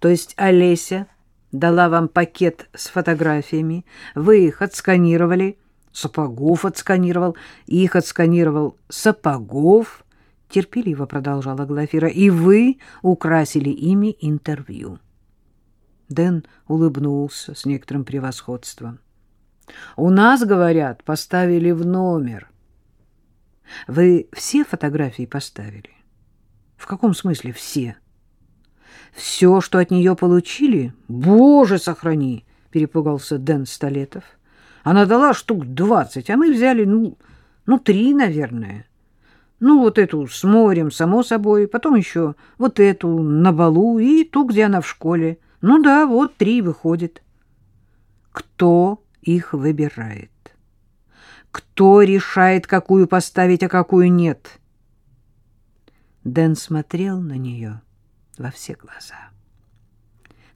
То есть Олеся дала вам пакет с фотографиями, вы их отсканировали, Сапогов отсканировал, их отсканировал Сапогов, терпеливо продолжала Глафира, и вы украсили ими интервью. Дэн улыбнулся с некоторым превосходством. У нас, говорят, поставили в номер. Вы все фотографии поставили? В каком смысле все? Все, что от нее получили? Боже, сохрани! Перепугался Дэн Столетов. Она дала штук двадцать, а мы взяли, ну, ну, три, наверное. Ну, вот эту с морем, само собой, потом еще вот эту на балу и ту, где она в школе. Ну да, вот три выходит. Кто их выбирает? Кто решает, какую поставить, а какую нет? Дэн смотрел на нее во все глаза.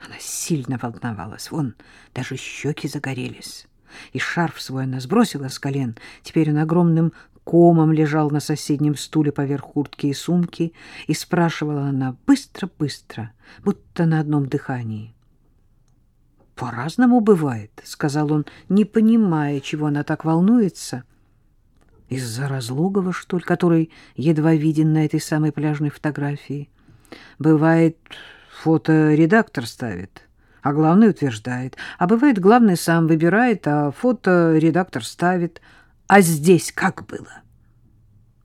Она сильно волновалась, вон даже щеки загорелись. И шарф свой она сбросила с колен. Теперь он огромным комом лежал на соседнем стуле поверх куртки и сумки, и спрашивала она быстро-быстро, будто на одном дыхании. «По-разному бывает», — сказал он, не понимая, чего она так волнуется. «Из-за Разлогова, что ли, который едва виден на этой самой пляжной фотографии. Бывает, фоторедактор ставит, а главный утверждает. А бывает, главный сам выбирает, а фоторедактор ставит. А здесь как было?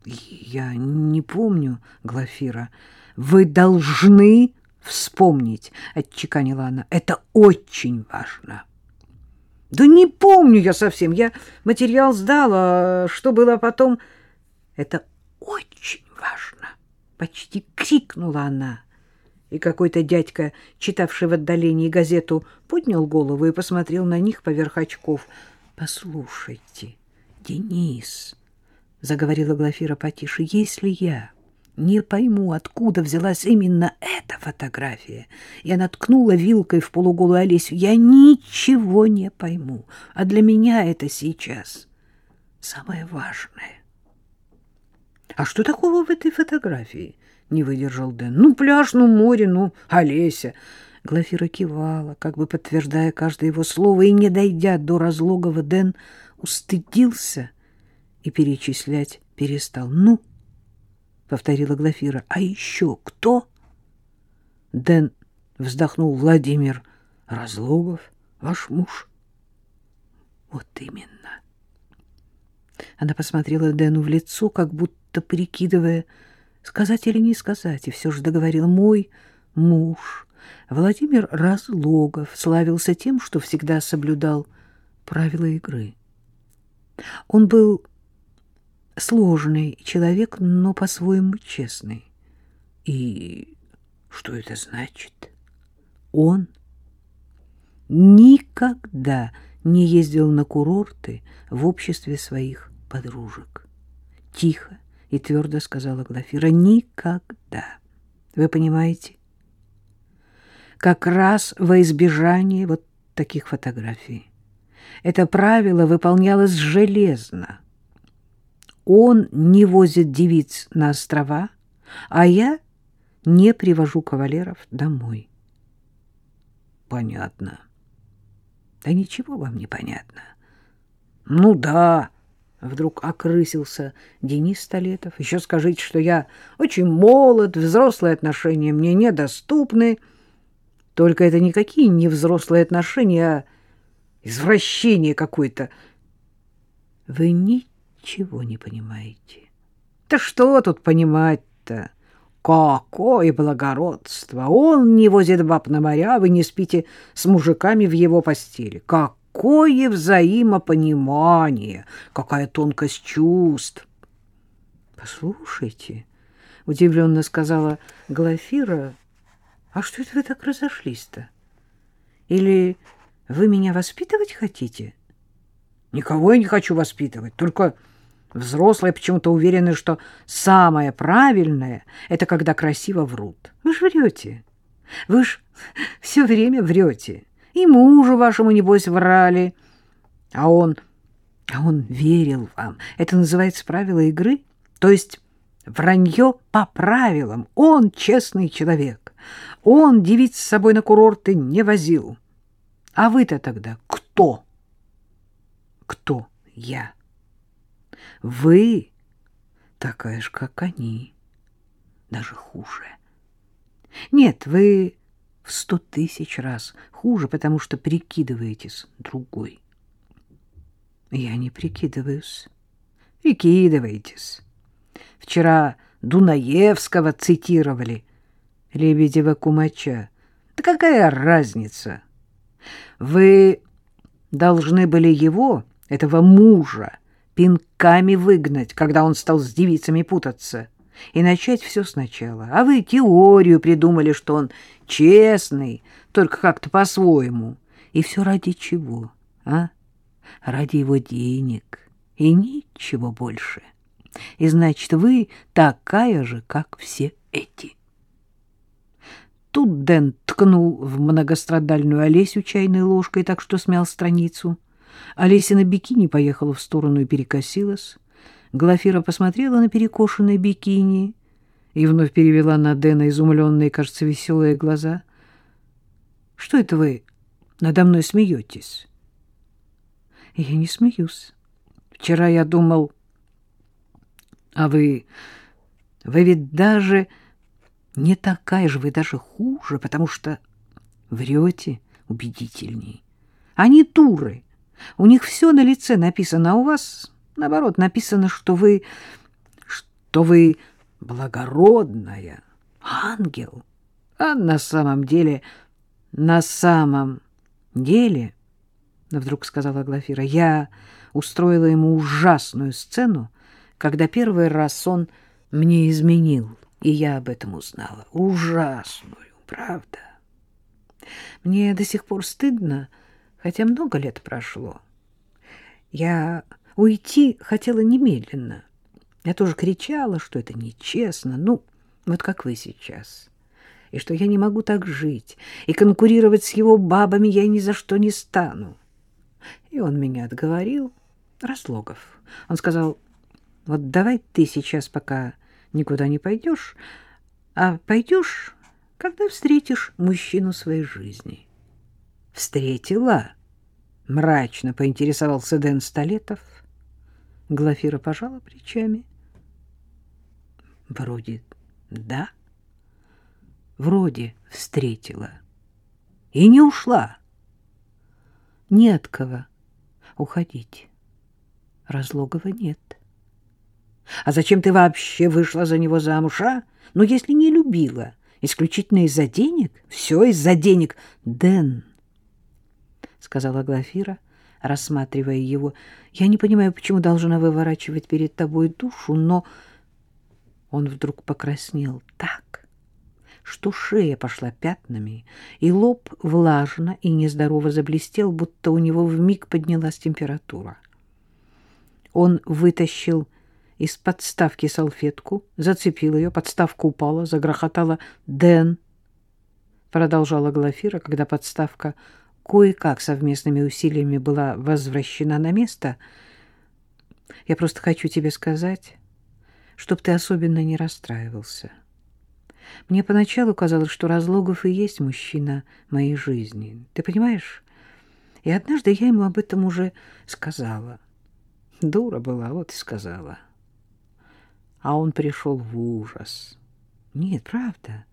Я не помню, Глафира. Вы должны вспомнить, отчеканила она. Это очень важно. Да не помню я совсем. Я материал сдала, что было потом. Это очень важно, почти крикнула она. И какой-то дядька, читавший в отдалении газету, поднял голову и посмотрел на них поверх очков. Послушайте, Денис, заговорила Глафира потише, если я не пойму, откуда взялась именно эта фотография, и она ткнула вилкой в полуголую Олесю, я ничего не пойму, а для меня это сейчас самое важное. А что такого в этой фотографии? Не выдержал Дэн. Ну, пляж, ну, море, ну, Олеся. Глафира кивала, как бы подтверждая каждое его слово, и, не дойдя до разлогова, Дэн устыдился и перечислять перестал. «Ну?» — повторила Глафира. «А еще кто?» Дэн вздохнул. «Владимир Разлогов, ваш муж». «Вот именно». Она посмотрела Дэну в лицо, как будто прикидывая, сказать или не сказать, и все же договорила. «Мой муж Владимир Разлогов славился тем, что всегда соблюдал правила игры». Он был сложный человек, но по-своему честный. И что это значит? Он никогда не ездил на курорты в обществе своих подружек. Тихо и твердо сказала Глафира. Никогда. Вы понимаете? Как раз во избежание вот таких фотографий. Это правило выполнялось железно. Он не возит девиц на острова, а я не привожу кавалеров домой. Понятно. Да ничего вам не понятно. Ну да, вдруг окрысился Денис Столетов. Еще скажите, что я очень молод, взрослые отношения мне недоступны. Только это никакие не взрослые отношения, а извращение какое-то. Вы ничего не понимаете. Да что тут понимать-то? Какое благородство! Он не возит баб на моря, вы не спите с мужиками в его постели. Какое взаимопонимание! Какая тонкость чувств! Послушайте, — удивленно сказала Глафира, — а что это вы так разошлись-то? Или вы меня воспитывать хотите? Никого я не хочу воспитывать, только взрослые почему-то уверены, что самое правильное — это когда красиво врут. Вы ж врете. Вы ж все время врете. И мужу вашему, небось, врали. А он... А он верил вам. Это называется правило игры. То есть Вранье по правилам. Он честный человек. Он девиц с собой на курорты не возил. А вы-то тогда кто? Кто я? Вы такая же, как они. Даже хуже. Нет, вы сто тысяч раз хуже, потому что прикидываетесь другой. Я не прикидываюсь. Прикидываетесь. Вчера Дунаевского цитировали, Лебедева Кумача. Да какая разница? Вы должны были его, этого мужа, пинками выгнать, когда он стал с девицами путаться, и начать все сначала. А вы теорию придумали, что он честный, только как-то по-своему. И все ради чего, а? Ради его денег и ничего больше. И значит, вы такая же, как все эти. Тут Дэн ткнул в многострадальную Олесю чайной ложкой, так что смял страницу. Олеся на бикини поехала в сторону и перекосилась. Глафира посмотрела на перекошенное бикини и вновь перевела на Дэна изумленные, кажется, веселые глаза. — Что это вы надо мной смеетесь? — Я не смеюсь. Вчера я думал... А вы... Вы ведь даже не такая же, вы даже хуже, потому что врете убедительней. Они туры. У них все на лице написано, а у вас, наоборот, написано, что вы... что вы благородная, ангел. А на самом деле... на самом деле... Вдруг сказала Глафира, я устроила ему ужасную сцену, когда первый раз он мне изменил, и я об этом узнала. Ужасную, правда. Мне до сих пор стыдно, хотя много лет прошло. Я уйти хотела немедленно. Я тоже кричала, что это нечестно, ну, вот как вы сейчас. И что я не могу так жить, и конкурировать с его бабами я ни за что не стану. И он меня отговорил, Разлогов. Он сказал, вот давай ты сейчас пока никуда не пойдешь, а пойдешь, когда встретишь мужчину своей жизни. Встретила? Мрачно поинтересовался Дэн Столетов. Глафира пожала плечами. Вроде да. Вроде встретила. И не ушла. Не от кого уходить. Разлогова нет. А зачем ты вообще вышла за него замуж, а? Ну, если не любила, исключительно из-за денег? Все из-за денег. Дэн, — сказала Глафира, рассматривая его, — я не понимаю, почему должна выворачивать перед тобой душу, но... Он вдруг покраснел так, что шея пошла пятнами, и лоб влажно и нездорово заблестел, будто у него вмиг поднялась температура. — он вытащил из подставки салфетку, зацепил ее, подставка упала, загрохотала «Дэн!» Продолжала Глафира, когда подставка кое-как совместными усилиями была возвращена на место. «Я просто хочу тебе сказать, чтоб ты особенно не расстраивался. Мне поначалу казалось, что Разлогов и есть мужчина моей жизни. Ты понимаешь? И однажды я ему об этом уже сказала». Дура была, вот и сказала. А он пришел в ужас. Нет, правда.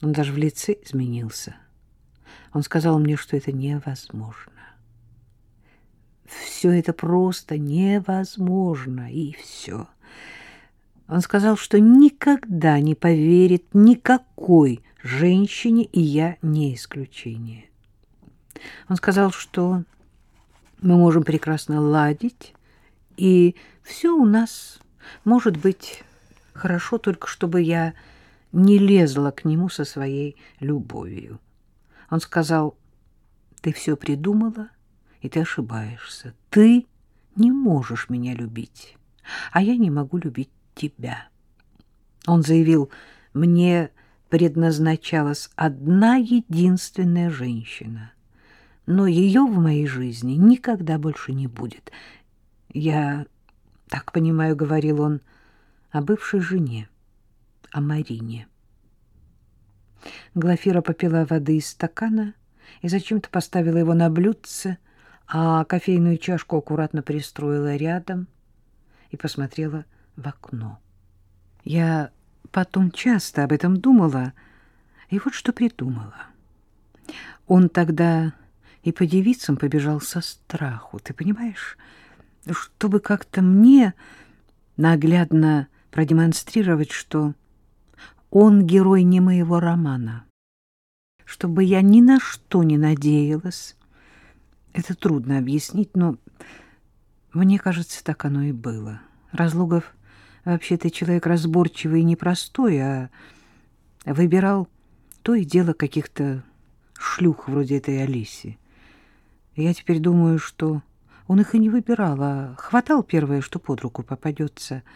Он даже в лице изменился. Он сказал мне, что это невозможно. Все это просто невозможно, и все. Он сказал, что никогда не поверит никакой женщине, и я не исключение. Он сказал, что мы можем прекрасно ладить, и все у нас может быть хорошо, только чтобы я не лезла к нему со своей любовью. Он сказал, ты все придумала, и ты ошибаешься. Ты не можешь меня любить, а я не могу любить тебя. Он заявил, мне предназначалась одна единственная женщина — но ее в моей жизни никогда больше не будет. Я так понимаю, — говорил он, о бывшей жене, о Марине. Глафира попила воды из стакана и зачем-то поставила его на блюдце, а кофейную чашку аккуратно пристроила рядом и посмотрела в окно. Я потом часто об этом думала, и вот что придумала. Он тогда и по девицам побежал со страху, ты понимаешь? Чтобы как-то мне наглядно продемонстрировать, что он герой не моего романа. Чтобы я ни на что не надеялась. Это трудно объяснить, но мне кажется, так оно и было. Разлогов вообще-то человек разборчивый и непростой, а выбирал то и дело каких-то шлюх вроде этой Алиси. Я теперь думаю, что он их и не выбирал, а хватал первое, что под руку попадется —